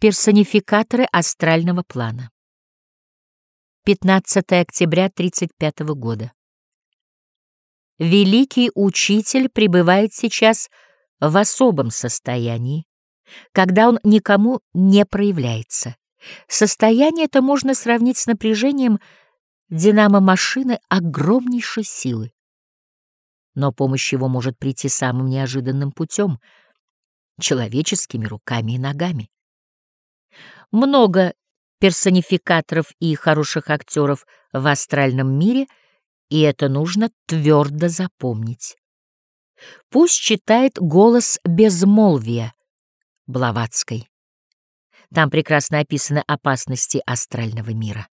Персонификаторы астрального плана. 15 октября 1935 года. Великий учитель пребывает сейчас в особом состоянии, когда он никому не проявляется. Состояние это можно сравнить с напряжением динамо-машины огромнейшей силы. Но помощь его может прийти самым неожиданным путем — человеческими руками и ногами. Много персонификаторов и хороших актеров в астральном мире, и это нужно твердо запомнить. Пусть читает голос безмолвия Блаватской. Там прекрасно описаны опасности астрального мира.